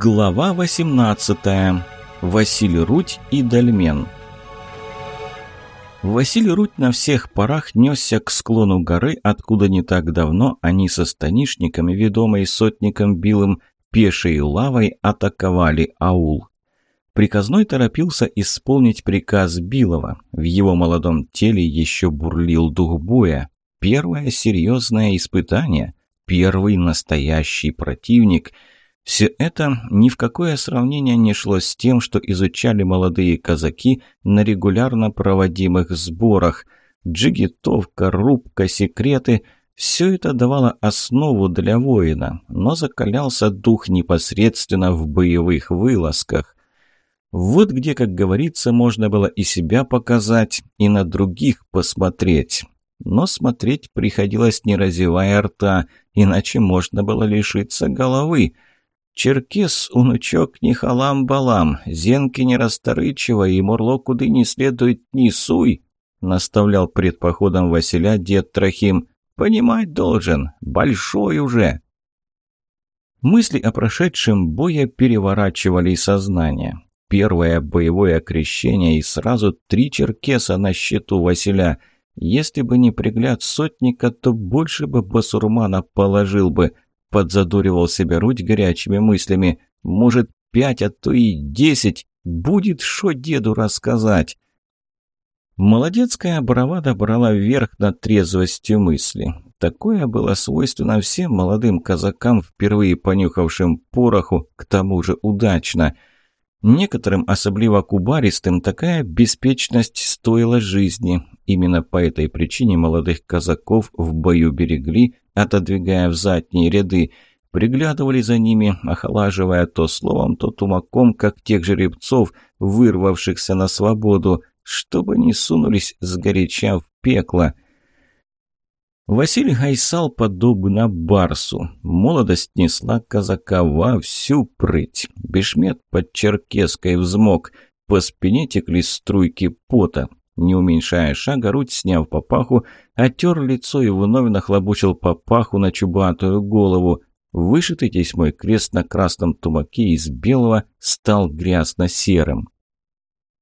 Глава 18. Василий Руть и Дальмен. Василий Руть на всех парах несся к склону горы, откуда не так давно они со станишниками, ведомой сотником Билым, пешей лавой атаковали аул. Приказной торопился исполнить приказ Билова. В его молодом теле еще бурлил дух боя. Первое серьезное испытание. Первый настоящий противник – все это ни в какое сравнение не шло с тем, что изучали молодые казаки на регулярно проводимых сборах. Джигитовка, рубка, секреты – все это давало основу для воина, но закалялся дух непосредственно в боевых вылазках. Вот где, как говорится, можно было и себя показать, и на других посмотреть. Но смотреть приходилось не разевая рта, иначе можно было лишиться головы – Черкес, унучок, не халам-балам, зенки не расторычивай и мурло куды не следует не суй, наставлял пред походом Василя дед Трохим. Понимать должен, большой уже. Мысли о прошедшем боя переворачивали сознание. Первое боевое крещение и сразу три черкеса на счету Василя. Если бы не пригляд сотника, то больше бы басурмана положил бы – подзадоривал себя Рудь горячими мыслями. «Может, пять, а то и десять. Будет шо деду рассказать?» Молодецкая бравада брала вверх над трезвостью мысли. Такое было свойственно всем молодым казакам, впервые понюхавшим пороху, к тому же удачно. Некоторым, особливо кубаристым, такая беспечность стоила жизни. Именно по этой причине молодых казаков в бою берегли, отодвигая в задние ряды, приглядывали за ними, охолаживая то словом, то тумаком, как тех жеребцов, вырвавшихся на свободу, чтобы не сунулись сгоряча в пекло. Василий Гайсал подобно барсу. Молодость несла казака во всю прыть. Бешмет под черкеской взмок. По спине текли струйки пота. Не уменьшая шага, Руть, сняв папаху, оттер лицо и вновь нахлобучил папаху на чубатую голову. Вышитый тесьмой крест на красном тумаке из белого стал грязно-серым.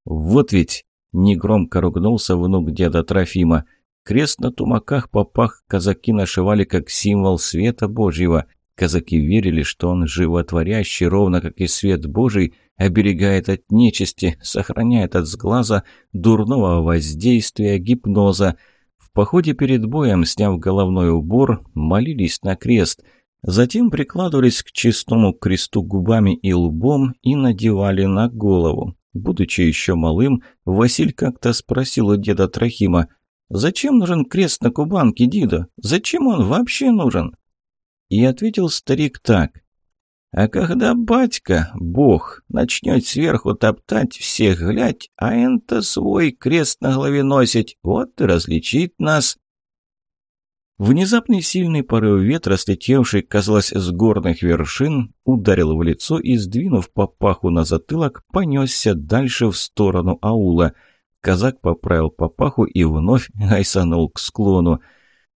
«Вот ведь!» — негромко ругнулся внук деда Трофима. «Крест на тумаках попах казаки нашивали как символ света Божьего. Казаки верили, что он животворящий, ровно как и свет Божий, оберегает от нечисти, сохраняет от сглаза, дурного воздействия, гипноза. В походе перед боем, сняв головной убор, молились на крест. Затем прикладывались к чистому кресту губами и лбом и надевали на голову. Будучи еще малым, Василь как-то спросил у деда Трохима, «Зачем нужен крест на кубанке, Дида? Зачем он вообще нужен?» И ответил старик так. «А когда батька, бог, начнет сверху топтать всех глядь, а энто свой крест на голове носить, вот и различит нас». Внезапный сильный порыв ветра, слетевший, казалось, с горных вершин, ударил в лицо и, сдвинув папаху на затылок, понесся дальше в сторону аула. Казак поправил папаху и вновь гайсанул к склону.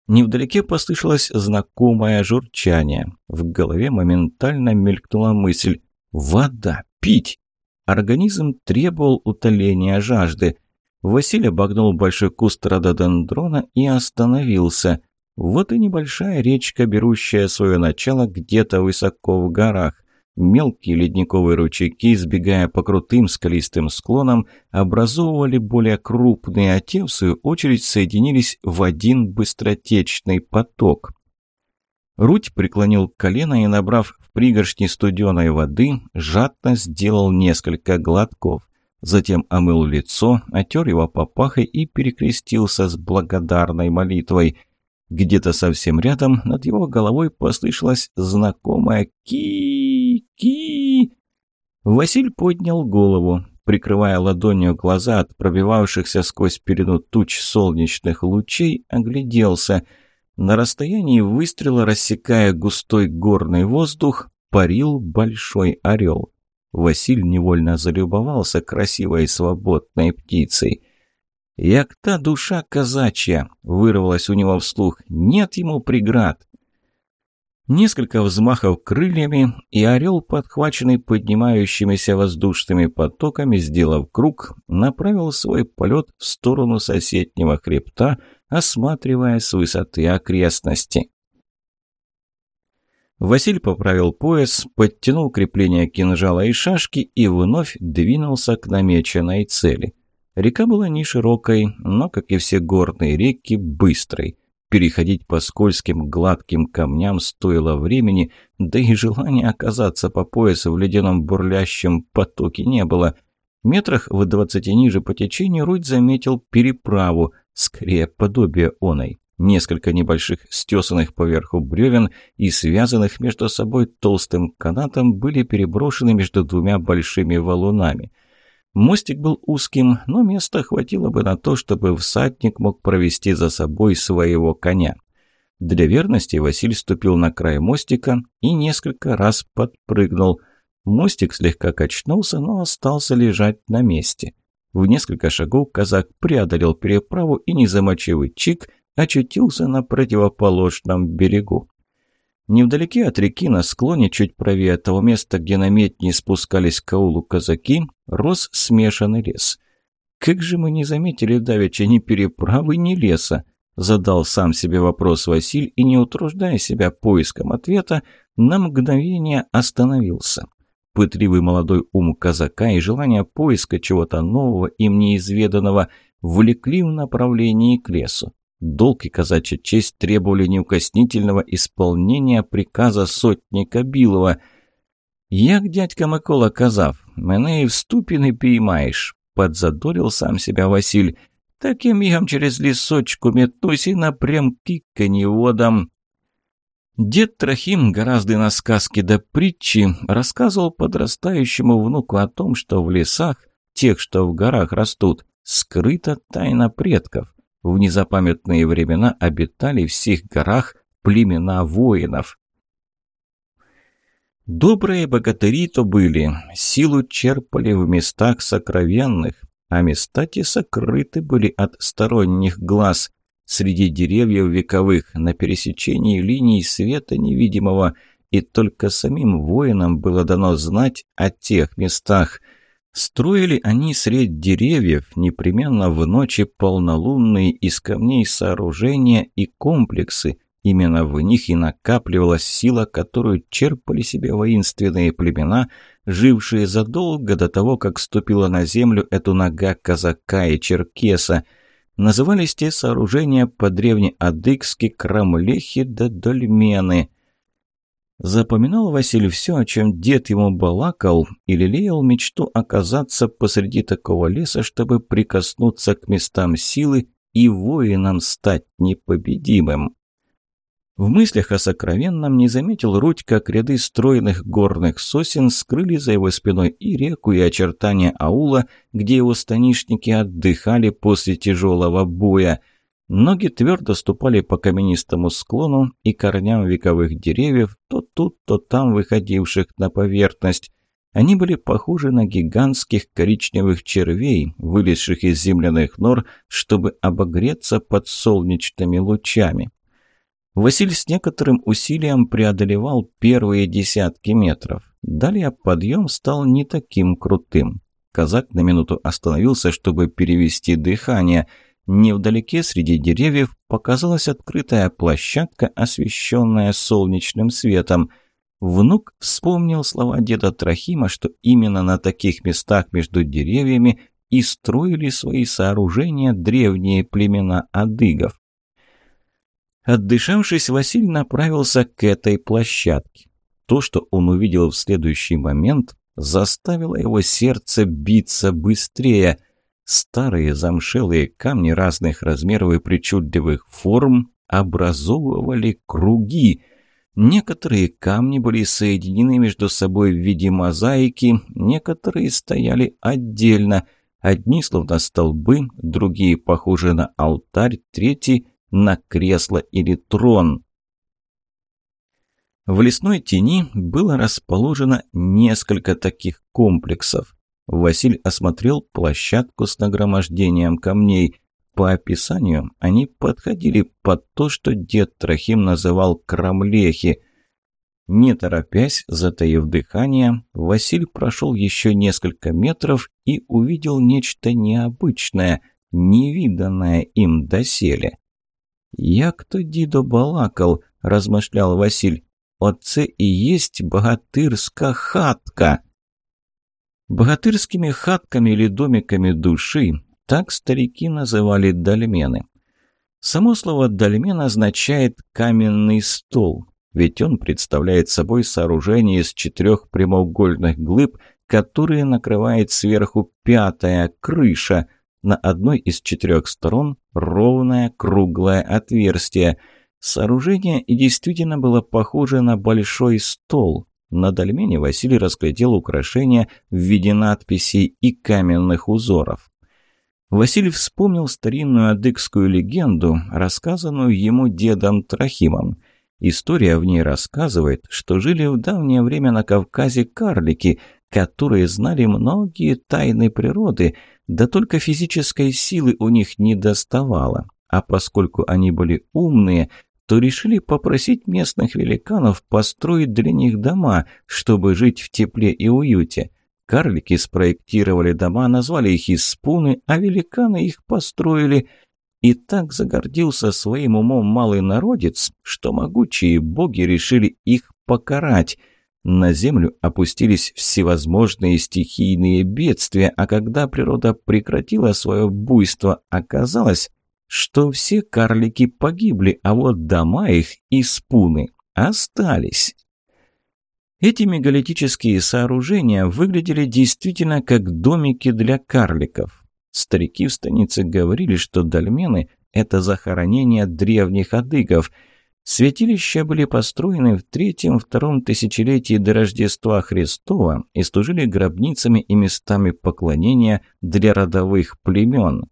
Невдалеке послышалось знакомое журчание. В голове моментально мелькнула мысль «Вода! Пить!» Организм требовал утоления жажды. Василий обогнул большой куст рододендрона и остановился. Вот и небольшая речка, берущая свое начало где-то высоко в горах. Мелкие ледниковые ручейки, сбегая по крутым скалистым склонам, образовывали более крупные, а те, в свою очередь, соединились в один быстротечный поток. Руть преклонил колено и, набрав в пригоршни студеной воды, жадно сделал несколько глотков. Затем омыл лицо, отер его папахой и перекрестился с благодарной молитвой. Где-то совсем рядом над его головой послышалось знакомое «ки-ки». Василь поднял голову, прикрывая ладонью глаза от пробивавшихся сквозь перену туч солнечных лучей, огляделся. На расстоянии выстрела, рассекая густой горный воздух, парил большой орел. Василь невольно залюбовался красивой свободной птицей. «Як та душа казачья!» — вырвалась у него вслух. «Нет ему преград!» Несколько взмахов крыльями, и орел, подхваченный поднимающимися воздушными потоками, сделав круг, направил свой полет в сторону соседнего хребта, осматривая с высоты окрестности. Василь поправил пояс, подтянул крепление кинжала и шашки и вновь двинулся к намеченной цели. Река была не широкой, но, как и все горные реки, быстрой. Переходить по скользким гладким камням стоило времени, да и желания оказаться по пояс в ледяном бурлящем потоке не было. Метрах в двадцати ниже по течению Рудь заметил переправу, скорее подобие оной. Несколько небольших стесанных поверху бревен и связанных между собой толстым канатом были переброшены между двумя большими валунами – Мостик был узким, но места хватило бы на то, чтобы всадник мог провести за собой своего коня. Для верности Василь ступил на край мостика и несколько раз подпрыгнул. Мостик слегка качнулся, но остался лежать на месте. В несколько шагов казак преодолел переправу и, не замочив чик, очутился на противоположном берегу. Невдалеке от реки, на склоне, чуть правее того места, где на метни спускались к аулу казаки, рос смешанный лес. «Как же мы не заметили давеча ни переправы, ни леса?» Задал сам себе вопрос Василь и, не утруждая себя поиском ответа, на мгновение остановился. Пытливый молодой ум казака и желание поиска чего-то нового, им неизведанного, влекли в направлении к лесу. Долг и казачья честь требовали неукоснительного исполнения приказа сотника Билова. «Як дядька Микола казав, мене і в ступіни піймаєш», – подзадорил сам себя Василь. «Таким мигом через лесочку метнусь и напрямки коневодом». Дед Трохим, гораздо на сказки да притчи, рассказывал подрастающему внуку о том, что в лесах, тех, что в горах растут, скрыта тайна предков. В незапамятные времена обитали в всех горах племена воинов. Добрые богатыри то были, силу черпали в местах сокровенных, а места те сокрыты были от сторонних глаз, среди деревьев вековых, на пересечении линий света невидимого, и только самим воинам было дано знать о тех местах – Строили они средь деревьев, непременно в ночи полнолунные из камней сооружения и комплексы. Именно в них и накапливалась сила, которую черпали себе воинственные племена, жившие задолго до того, как ступила на землю эту нога казака и черкеса. Назывались те сооружения по-древнеадыгски крамлехи да дольмены – Запоминал Василий все, о чем дед ему балакал, и лелеял мечту оказаться посреди такого леса, чтобы прикоснуться к местам силы и воинам стать непобедимым. В мыслях о сокровенном не заметил Рудь, как ряды стройных горных сосен скрыли за его спиной и реку, и очертания аула, где его станишники отдыхали после тяжелого боя – Ноги твердо ступали по каменистому склону и корням вековых деревьев, то тут, то там выходивших на поверхность. Они были похожи на гигантских коричневых червей, вылезших из земляных нор, чтобы обогреться под солнечными лучами. Василь с некоторым усилием преодолевал первые десятки метров. Далее подъем стал не таким крутым. Казак на минуту остановился, чтобы перевести дыхание – Невдалеке среди деревьев показалась открытая площадка, освещенная солнечным светом. Внук вспомнил слова деда Трохима, что именно на таких местах между деревьями и строили свои сооружения древние племена адыгов. Отдышавшись, Василь направился к этой площадке. То, что он увидел в следующий момент, заставило его сердце биться быстрее – Старые замшелые камни разных размеров и причудливых форм образовывали круги. Некоторые камни были соединены между собой в виде мозаики, некоторые стояли отдельно. Одни словно столбы, другие похожи на алтарь, третьи – на кресло или трон. В лесной тени было расположено несколько таких комплексов. Василь осмотрел площадку с нагромождением камней. По описанию они подходили под то, что дед Трохим называл крамлехи. Не торопясь, затаив дыхание, Василь прошел еще несколько метров и увидел нечто необычное, невиданное им доселе. «Як тоді добалакал», – размышлял Василь. «Оце и есть богатырская хатка». Богатырскими хатками или домиками души так старики называли дольмены. Само слово «дольмен» означает «каменный стол», ведь он представляет собой сооружение из четырех прямоугольных глыб, которые накрывает сверху пятая крыша, на одной из четырех сторон ровное круглое отверстие. Сооружение и действительно было похоже на большой стол. На дольмене Василий разглядел украшения в виде надписей и каменных узоров. Василий вспомнил старинную адыгскую легенду, рассказанную ему дедом Трохимом. История в ней рассказывает, что жили в давнее время на Кавказе карлики, которые знали многие тайны природы, да только физической силы у них не доставало. А поскольку они были умные, то решили попросить местных великанов построить для них дома, чтобы жить в тепле и уюте. Карлики спроектировали дома, назвали их Испуны, а великаны их построили. И так загордился своим умом малый народец, что могучие боги решили их покарать. На землю опустились всевозможные стихийные бедствия, а когда природа прекратила свое буйство, оказалось, что все карлики погибли, а вот дома их и спуны остались. Эти мегалитические сооружения выглядели действительно как домики для карликов. Старики в станице говорили, что дольмены – это захоронение древних адыгов. Святилища были построены в третьем-втором тысячелетии до Рождества Христова и служили гробницами и местами поклонения для родовых племен.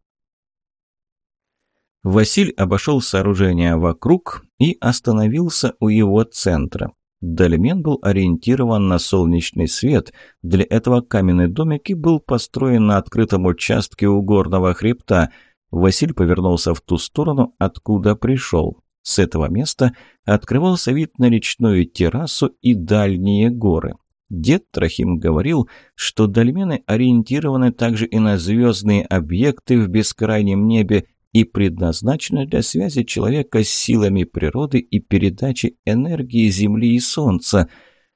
Василь обошел сооружение вокруг и остановился у его центра. Дольмен был ориентирован на солнечный свет. Для этого каменный домик и был построен на открытом участке у горного хребта. Василь повернулся в ту сторону, откуда пришел. С этого места открывался вид на речную террасу и дальние горы. Дед Трохим говорил, что дольмены ориентированы также и на звездные объекты в бескрайнем небе и предназначена для связи человека с силами природы и передачи энергии Земли и Солнца.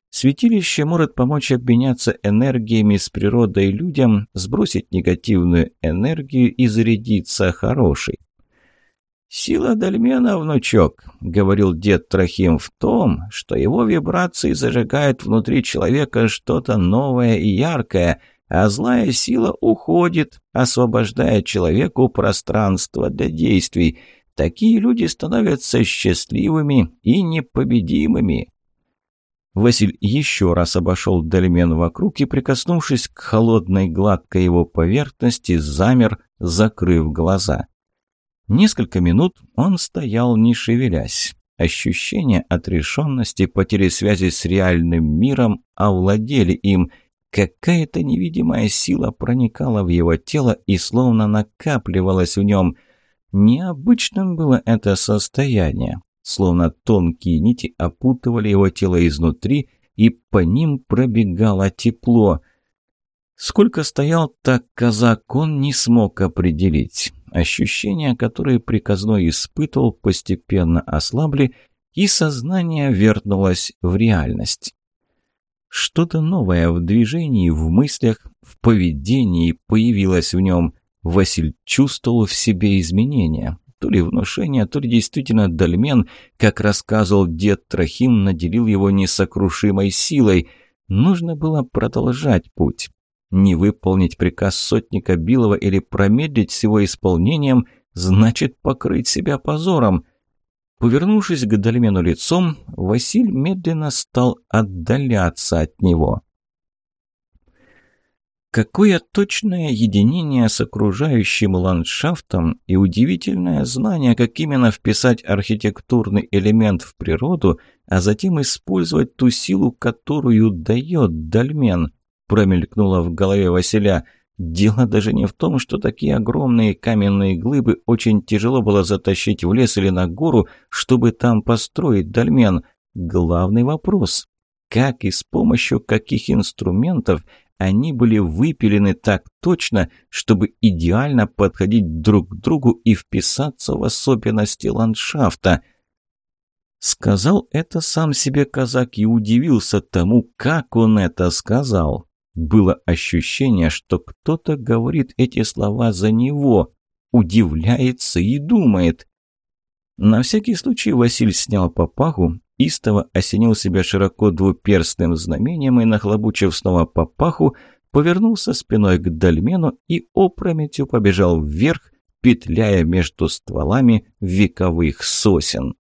Святилище может помочь обменяться энергиями с природой людям, сбросить негативную энергию и зарядиться хорошей. «Сила Дальмена, внучок», — говорил дед Трохим, — «в том, что его вибрации зажигают внутри человека что-то новое и яркое — а злая сила уходит, освобождая человеку пространство для действий. Такие люди становятся счастливыми и непобедимыми. Василь еще раз обошел дольмен вокруг и, прикоснувшись к холодной гладкой его поверхности, замер, закрыв глаза. Несколько минут он стоял, не шевелясь. Ощущение отрешенности, потери связи с реальным миром овладели им – Какая-то невидимая сила проникала в его тело и словно накапливалась в нем. Необычным было это состояние. Словно тонкие нити опутывали его тело изнутри, и по ним пробегало тепло. Сколько стоял так казак, он не смог определить. Ощущения, которые приказной испытывал, постепенно ослабли, и сознание вернулось в реальность. Что-то новое в движении, в мыслях, в поведении появилось в нем. Василь чувствовал в себе изменения. То ли внушение, то ли действительно дольмен, как рассказывал дед Трохим, наделил его несокрушимой силой. Нужно было продолжать путь. Не выполнить приказ сотника Билова или промедлить с его исполнением, значит покрыть себя позором. Повернувшись к Дальмену лицом, Василь медленно стал отдаляться от него. Какое точное единение с окружающим ландшафтом и удивительное знание, как именно вписать архитектурный элемент в природу, а затем использовать ту силу, которую дает дольмен, промелькнуло в голове Василя – Дело даже не в том, что такие огромные каменные глыбы очень тяжело было затащить в лес или на гору, чтобы там построить дольмен. Главный вопрос как и с помощью каких инструментов они были выпилены так точно, чтобы идеально подходить друг к другу и вписаться в особенности ландшафта. Сказал это сам себе казак и удивился тому, как он это сказал. Было ощущение, что кто-то говорит эти слова за него, удивляется и думает. На всякий случай Василь снял папаху, истово осенил себя широко двуперстным знамением и, нахлобучив снова папаху, повернулся спиной к дольмену и опрометью побежал вверх, петляя между стволами вековых сосен.